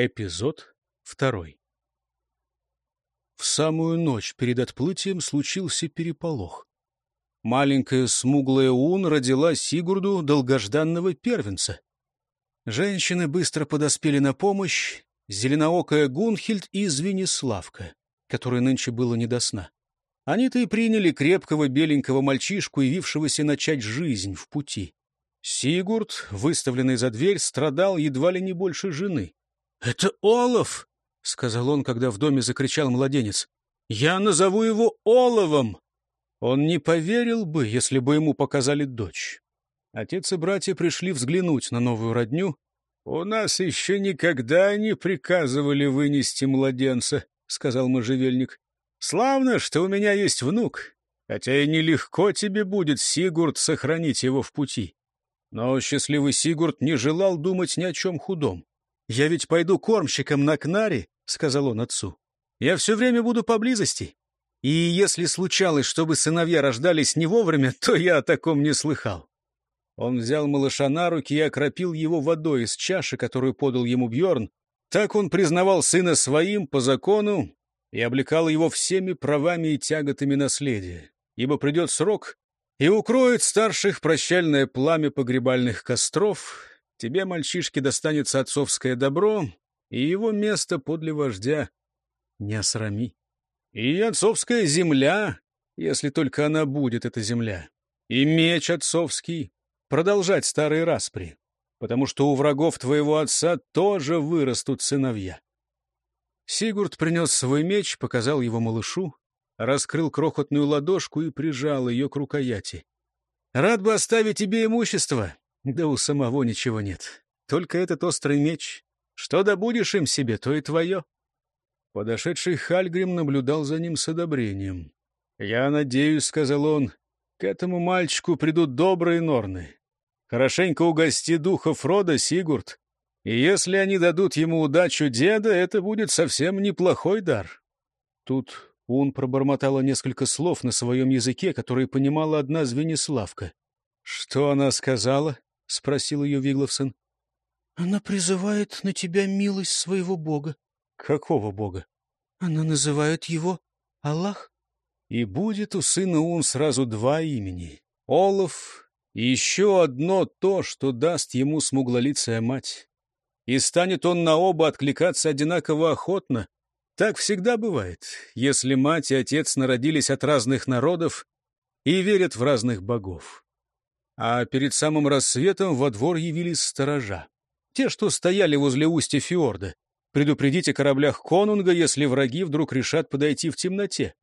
Эпизод второй. В самую ночь перед отплытием случился переполох. Маленькая смуглая Ун родила Сигурду долгожданного первенца. Женщины быстро подоспели на помощь, зеленоокая Гунхильд и Звениславка, которой нынче было не до сна. Они-то и приняли крепкого беленького мальчишку, явившегося начать жизнь в пути. Сигурд, выставленный за дверь, страдал едва ли не больше жены. «Это Олаф!» — сказал он, когда в доме закричал младенец. «Я назову его Оловом!» Он не поверил бы, если бы ему показали дочь. Отец и братья пришли взглянуть на новую родню. «У нас еще никогда не приказывали вынести младенца», — сказал можжевельник. «Славно, что у меня есть внук, хотя и нелегко тебе будет, Сигурд, сохранить его в пути». Но счастливый Сигурд не желал думать ни о чем худом. «Я ведь пойду кормщиком на Кнаре», — сказал он отцу. «Я все время буду поблизости. И если случалось, чтобы сыновья рождались не вовремя, то я о таком не слыхал». Он взял малыша на руки и окропил его водой из чаши, которую подал ему Бьорн. Так он признавал сына своим по закону и облекал его всеми правами и тяготами наследия. Ибо придет срок, и укроет старших прощальное пламя погребальных костров, Тебе, мальчишке, достанется отцовское добро, и его место подле вождя не осрами. И отцовская земля, если только она будет, эта земля, и меч отцовский, продолжать старые распри, потому что у врагов твоего отца тоже вырастут сыновья. Сигурд принес свой меч, показал его малышу, раскрыл крохотную ладошку и прижал ее к рукояти. «Рад бы оставить тебе имущество, да у самого ничего нет. Только этот острый меч. Что добудешь им себе, то и твое. Подошедший Хальгрим наблюдал за ним с одобрением. «Я надеюсь», — сказал он, — «к этому мальчику придут добрые норны. Хорошенько угости духа Фрода, Сигурд, и если они дадут ему удачу деда, это будет совсем неплохой дар». Тут Ун пробормотала несколько слов на своем языке, которые понимала одна Звениславка. «Что она сказала?» — спросил ее Вигловсон. — Она призывает на тебя милость своего бога. — Какого бога? — Она называет его Аллах. И будет у сына Ун сразу два имени — Олаф и еще одно то, что даст ему смуглолицая мать. И станет он на оба откликаться одинаково охотно. Так всегда бывает, если мать и отец народились от разных народов и верят в разных богов а перед самым рассветом во двор явились сторожа. Те, что стояли возле устья фьорда. Предупредите кораблях конунга, если враги вдруг решат подойти в темноте.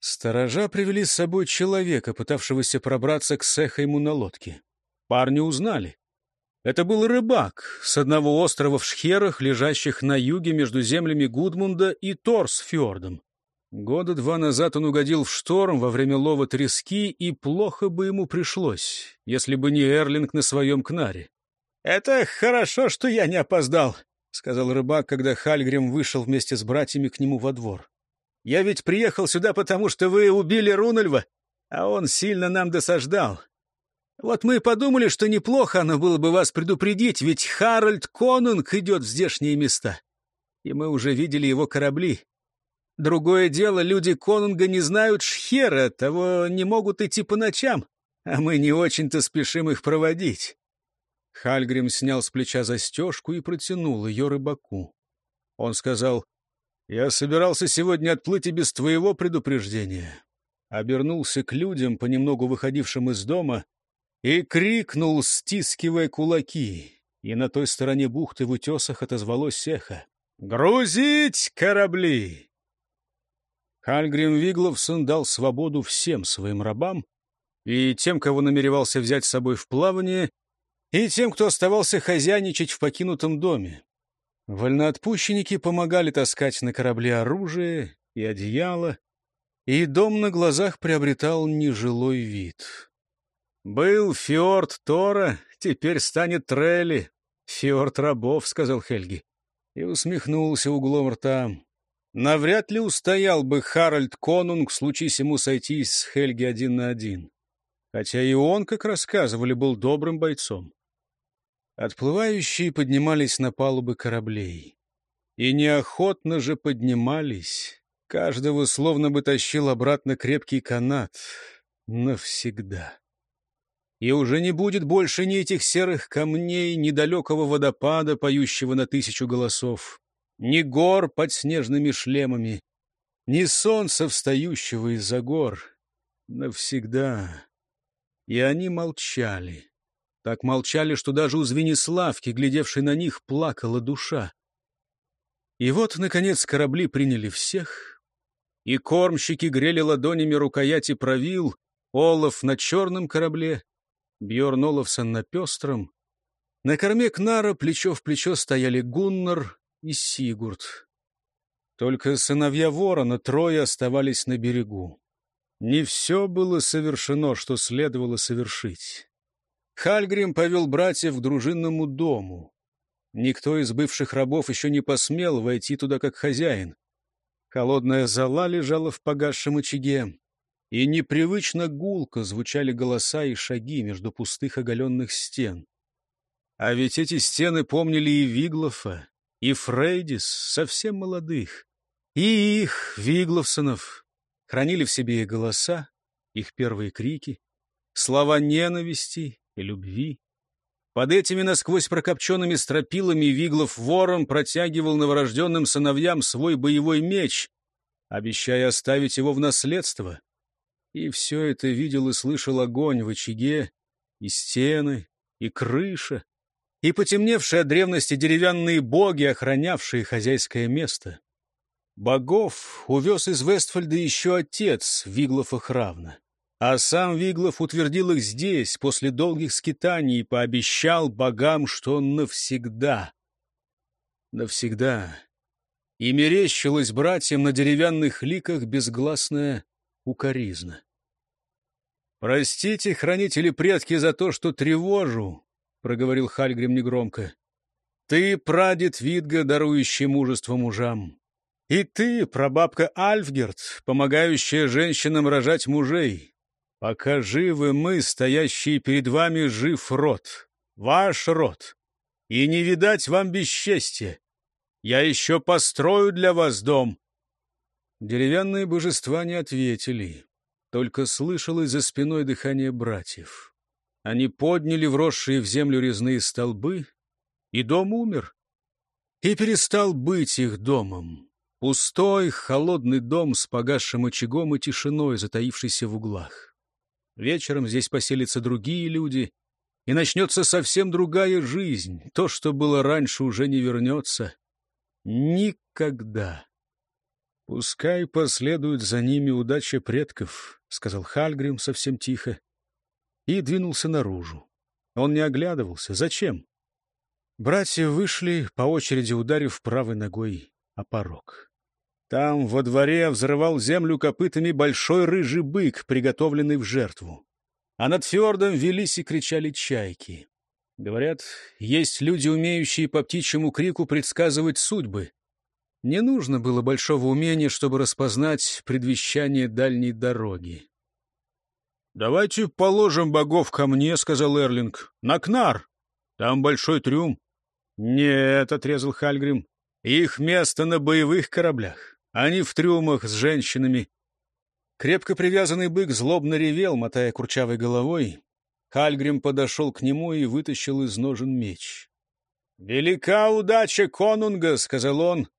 Сторожа привели с собой человека, пытавшегося пробраться к Сехайму на лодке. Парни узнали. Это был рыбак с одного острова в Шхерах, лежащих на юге между землями Гудмунда и Торсфьордом. Года два назад он угодил в шторм во время лова трески, и плохо бы ему пришлось, если бы не Эрлинг на своем кнаре. — Это хорошо, что я не опоздал, — сказал рыбак, когда Хальгрим вышел вместе с братьями к нему во двор. — Я ведь приехал сюда, потому что вы убили Рунальва, а он сильно нам досаждал. Вот мы и подумали, что неплохо оно было бы вас предупредить, ведь Харальд Конунг идет в здешние места. И мы уже видели его корабли. Другое дело, люди Конунга не знают Шхера, того не могут идти по ночам, а мы не очень-то спешим их проводить. Хальгрим снял с плеча застежку и протянул ее рыбаку. Он сказал, «Я собирался сегодня отплыть и без твоего предупреждения». Обернулся к людям, понемногу выходившим из дома, и крикнул, стискивая кулаки. И на той стороне бухты в утесах отозвалось эхо. «Грузить корабли!» Хальгрим Вигловсон дал свободу всем своим рабам, и тем, кого намеревался взять с собой в плавание, и тем, кто оставался хозяйничать в покинутом доме. Вольноотпущенники помогали таскать на корабле оружие и одеяло, и дом на глазах приобретал нежилой вид. «Был фьорд Тора, теперь станет Трелли, фьорд рабов», — сказал Хельги, и усмехнулся углом рта. Навряд ли устоял бы Харальд Конунг, случись ему сойтись с Хельги один на один. Хотя и он, как рассказывали, был добрым бойцом. Отплывающие поднимались на палубы кораблей. И неохотно же поднимались. Каждого словно бы тащил обратно крепкий канат. Навсегда. И уже не будет больше ни этих серых камней, ни далекого водопада, поющего на тысячу голосов, ни гор под снежными шлемами, ни солнца, встающего из-за гор. Навсегда. И они молчали. Так молчали, что даже у Звениславки, глядевшей на них, плакала душа. И вот, наконец, корабли приняли всех, и кормщики грели ладонями рукояти правил, Олаф на черном корабле, Бьорн Олафсон на пестром. На корме Кнара плечо в плечо стояли Гуннар и Сигурд. Только сыновья ворона трое оставались на берегу. Не все было совершено, что следовало совершить. Хальгрим повел братьев к дружинному дому. Никто из бывших рабов еще не посмел войти туда как хозяин. Холодная зола лежала в погасшем очаге, и непривычно гулко звучали голоса и шаги между пустых оголенных стен. А ведь эти стены помнили и Виглофа, и Фрейдис, совсем молодых, и их, Вигловсонов, хранили в себе их голоса, их первые крики, слова ненависти и любви. Под этими насквозь прокопченными стропилами Виглов вором протягивал новорожденным сыновьям свой боевой меч, обещая оставить его в наследство. И все это видел и слышал огонь в очаге, и стены, и крыша, и потемневшие от древности деревянные боги, охранявшие хозяйское место. Богов увез из Вестфальда еще отец Виглофа Хравна. А сам Виглов утвердил их здесь, после долгих скитаний, и пообещал богам, что он навсегда. Навсегда. И мерещилось братьям на деревянных ликах безгласная укоризна. «Простите, хранители предки, за то, что тревожу», — проговорил Хальгрим негромко. «Ты, прадед Видга, дарующий мужество мужам. И ты, прабабка Альфгерт, помогающая женщинам рожать мужей. Пока живы мы, стоящие перед вами, жив род, ваш род. И не видать вам бесчестья. Я еще построю для вас дом». Деревянные божества не ответили. Только слышалось за спиной дыхание братьев. Они подняли вросшие в землю резные столбы, и дом умер. И перестал быть их домом. Пустой, холодный дом с погасшим очагом и тишиной, затаившийся в углах. Вечером здесь поселятся другие люди, и начнется совсем другая жизнь. То, что было раньше, уже не вернется. Никогда. Пускай последует за ними удача предков, — сказал Хальгрим совсем тихо, и двинулся наружу. Он не оглядывался. Зачем? Братья вышли, по очереди ударив правой ногой о порог. Там, во дворе, взрывал землю копытами большой рыжий бык, приготовленный в жертву. А над фьордом велись и кричали чайки. Говорят, есть люди, умеющие по птичьему крику предсказывать судьбы. Не нужно было большого умения, чтобы распознать предвещание дальней дороги. «Давайте положим богов ко мне», — сказал Эрлинг. «На Кнар. Там большой трюм». «Нет», — отрезал Хальгрим. «Их место на боевых кораблях, не в трюмах с женщинами». Крепко привязанный бык злобно ревел, мотая курчавой головой. Хальгрим подошел к нему и вытащил из ножен меч. «Велика удача конунга», — сказал он,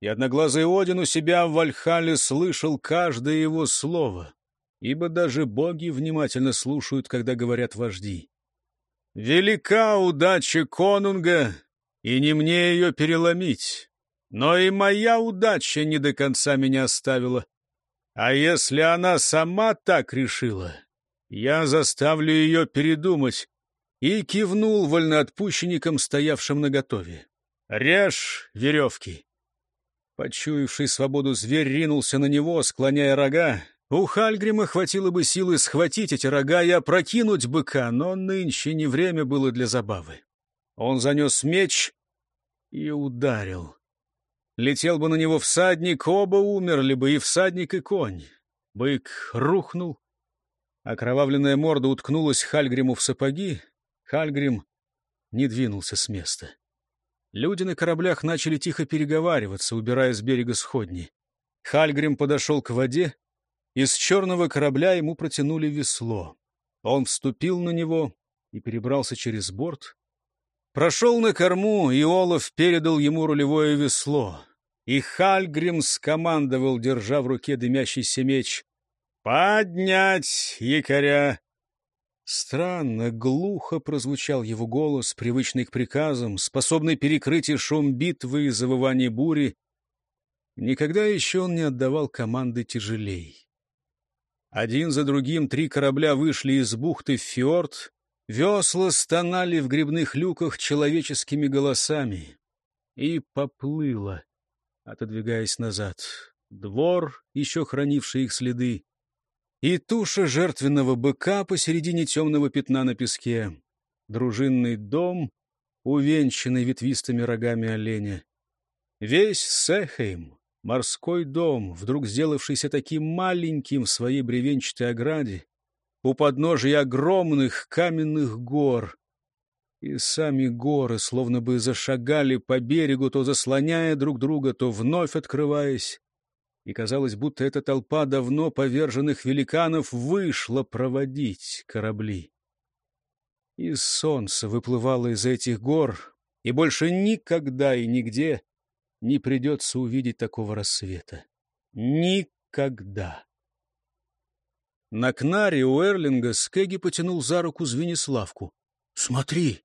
и одноглазый Один у себя в Вальхале слышал каждое его слово, ибо даже боги внимательно слушают, когда говорят вожди. «Велика удача конунга, и не мне ее переломить, но и моя удача не до конца меня оставила. А если она сама так решила, я заставлю ее передумать» и кивнул вольноотпущенникам, стоявшим наготове. «Режь веревки!» Почуявший свободу зверь ринулся на него, склоняя рога. У Хальгрима хватило бы силы схватить эти рога и опрокинуть быка, но нынче не время было для забавы. Он занес меч и ударил. Летел бы на него всадник, оба умерли бы, и всадник, и конь. Бык рухнул. Окровавленная морда уткнулась Хальгриму в сапоги. Хальгрим не двинулся с места. Люди на кораблях начали тихо переговариваться, убирая с берега сходни. Хальгрим подошел к воде. Из черного корабля ему протянули весло. Он вступил на него и перебрался через борт. Прошел на корму, и Олаф передал ему рулевое весло. И Хальгрим скомандовал, держа в руке дымящийся меч. «Поднять якоря!» Странно, глухо прозвучал его голос, привычный к приказам, способный перекрыть и шум битвы и завывание бури. Никогда еще он не отдавал команды тяжелей. Один за другим три корабля вышли из бухты в фьорд, весла стонали в грибных люках человеческими голосами. И поплыло, отодвигаясь назад, двор, еще хранивший их следы, и туша жертвенного быка посередине темного пятна на песке, дружинный дом, увенчанный ветвистыми рогами оленя. Весь Сехейм, морской дом, вдруг сделавшийся таким маленьким в своей бревенчатой ограде, у подножия огромных каменных гор. И сами горы словно бы зашагали по берегу, то заслоняя друг друга, то вновь открываясь и казалось, будто эта толпа давно поверженных великанов вышла проводить корабли. И солнце выплывало из этих гор, и больше никогда и нигде не придется увидеть такого рассвета. Никогда. На кнаре у Эрлинга Скеги потянул за руку Звениславку. «Смотри!»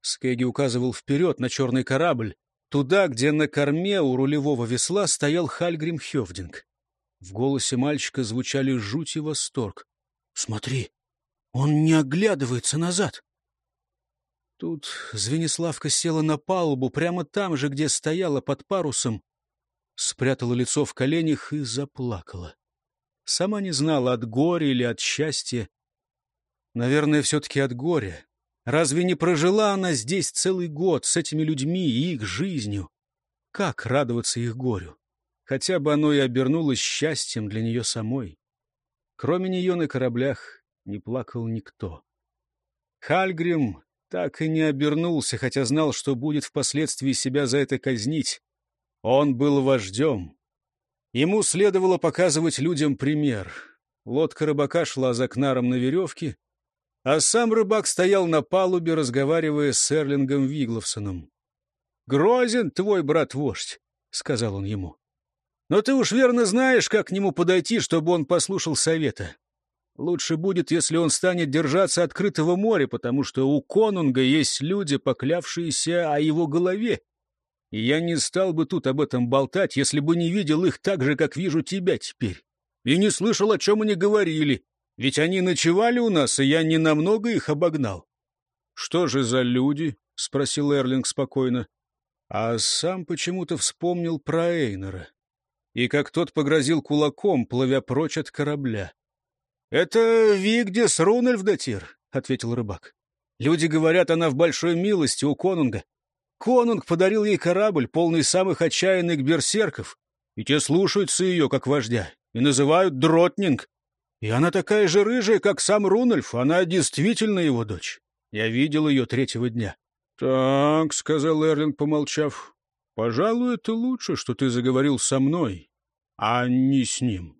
Скеги указывал вперед на черный корабль, Туда, где на корме у рулевого весла стоял Хальгрим Хевдинг. В голосе мальчика звучали жуть и восторг. «Смотри, он не оглядывается назад!» Тут Звениславка села на палубу, прямо там же, где стояла под парусом, спрятала лицо в коленях и заплакала. Сама не знала, от горя или от счастья. Наверное, все-таки от горя. Разве не прожила она здесь целый год с этими людьми и их жизнью? Как радоваться их горю? Хотя бы оно и обернулось счастьем для нее самой. Кроме нее на кораблях не плакал никто. Хальгрим так и не обернулся, хотя знал, что будет впоследствии себя за это казнить. Он был вождем. Ему следовало показывать людям пример. Лодка рыбака шла за кнаром на веревке, а сам рыбак стоял на палубе, разговаривая с Эрлингом Вигловсоном. «Грозен твой брат-вождь», — сказал он ему. «Но ты уж верно знаешь, как к нему подойти, чтобы он послушал совета. Лучше будет, если он станет держаться открытого моря, потому что у конунга есть люди, поклявшиеся о его голове. И я не стал бы тут об этом болтать, если бы не видел их так же, как вижу тебя теперь, и не слышал, о чем они говорили. Ведь они ночевали у нас, и я ненамного их обогнал. — Что же за люди? — спросил Эрлинг спокойно. А сам почему-то вспомнил про Эйнера. И как тот погрозил кулаком, плывя прочь от корабля. — Это Вигдис Рунельфдатир, — ответил рыбак. — Люди говорят, она в большой милости у конунга. Конунг подарил ей корабль, полный самых отчаянных берсерков, и те слушаются ее, как вождя, и называют Дротнинг. И она такая же рыжая, как сам Рунольф. Она действительно его дочь. Я видел ее третьего дня. — Так, — сказал Эрлинг, помолчав, — пожалуй, это лучше, что ты заговорил со мной, а не с ним.